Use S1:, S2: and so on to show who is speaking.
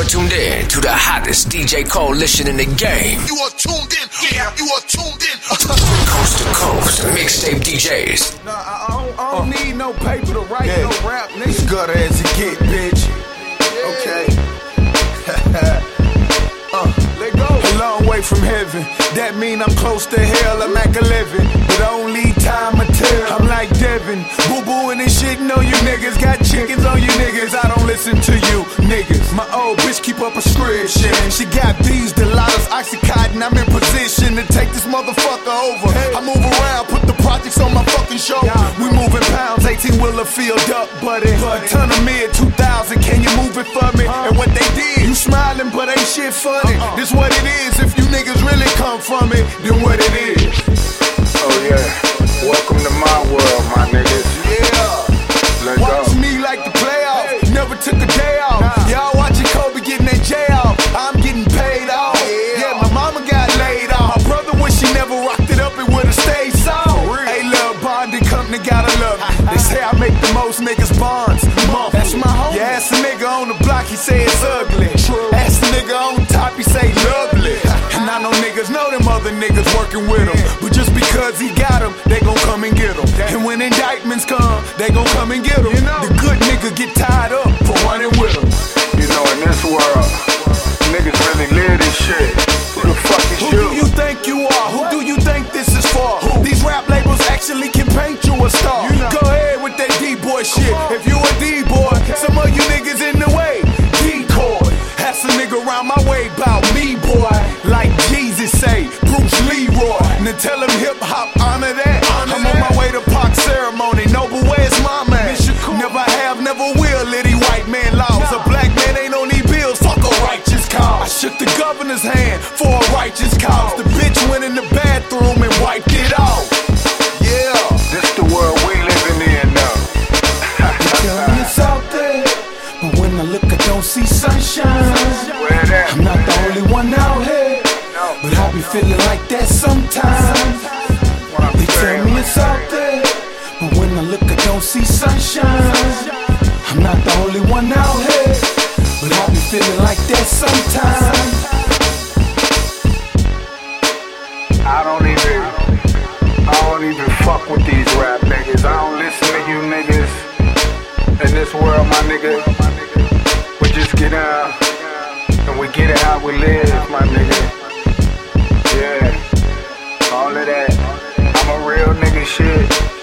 S1: You're tuned in to the hottest DJ coalition in the game.
S2: You are tuned in. Yeah, you are tuned in.
S1: Coast to coast, mixtape DJs.
S3: Nah, I don't, I don't need no paper to write
S4: Yeah.
S3: no rap,
S4: As
S3: nigga.
S4: gutter as it get, bitch. Okay.
S3: uh, Let go.
S4: A long way from heaven. That mean I'm close to hell. I'm at 11. But only time will tell. I'm like Devin. Boo booing and shit. on you niggas. Got chickens on you She got these Delilah's Oxycontin. I'm in position to take this motherfucker over. I move around, put the projects on my fucking shoulder. We moving pounds, 18 wheeler filled up, buddy. A ton of mid 2000. Can you move it for me? Uh-huh. And what they did, you smiling, but ain't shit funny. Uh-uh. This what it is. If you niggas really come from it, then what it is. Most niggas bonds. Month. That's my home. Yeah, ask a nigga on the block, he say it's ugly. Ask a nigga on top, he say lovely. And I know niggas know them other niggas working with him. But just because he got him, they gon' come and get him. And when indictments come, they gon' come and get him. The good nigga get tied up for running with him.
S5: You know, in this world, niggas really live this shit. Who the fuck is
S4: Who do you
S5: you?
S4: think you are? Who do you think this is for? Who? These rap labels actually only one out here, but I be feeling like that sometimes. I don't
S5: even, I don't even fuck with these rap niggas. I don't listen to you niggas. In this world, my nigga, we just get out and we get it how we live, my nigga. Yeah, all of that. I'm a real nigga shit.